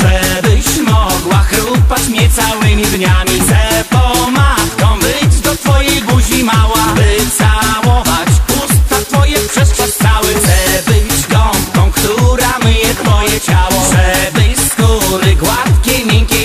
Żebyś mogła chrupać mnie całymi dniami. Chcę pomadką być do twojej buzi mała By całować usta twoje przez czas cały. Chcę być gąbką, która myje twoje ciało. Żebyś skóry gładkiej, miękkiej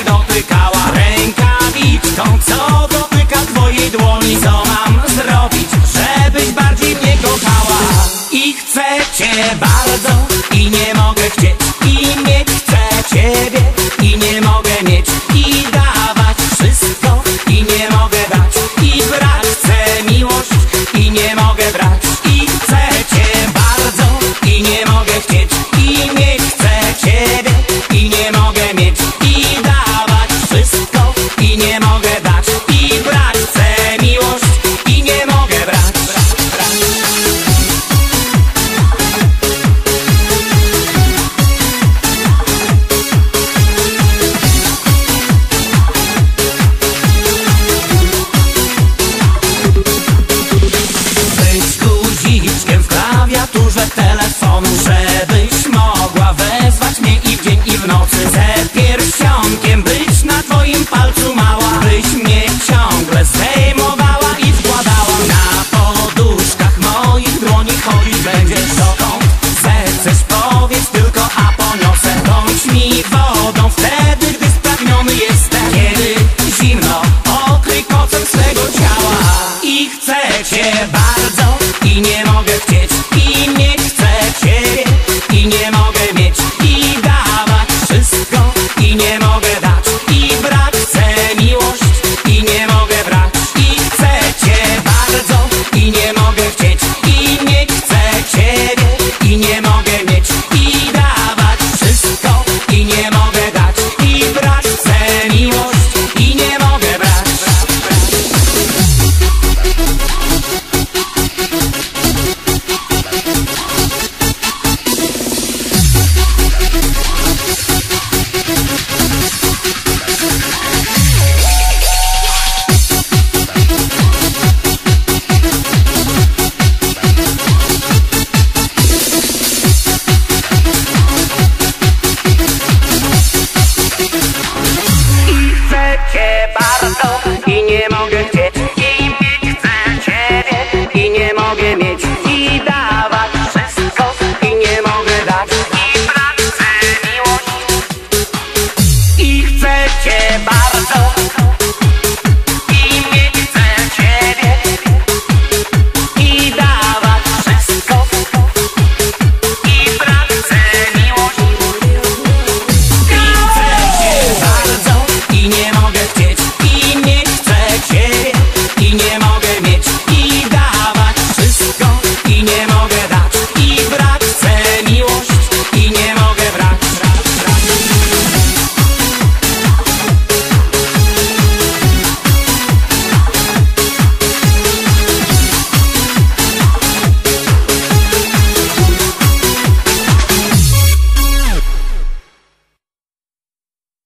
telefonu Żebyś mogła wezwać mnie i w dzień i w nocy. Ze pierścionkiem być na twoim palcu mała Byś mnie ciągle zdejmowała i wkładała. Na poduszkach moich dłoni chodzić będziesz dokąd Zechcesz powiedz tylko, a poniosę. Bądź mi wodą wtedy, gdy spragniony jestem. Kiedy zimno okryj kocem swego ciała I chcę cię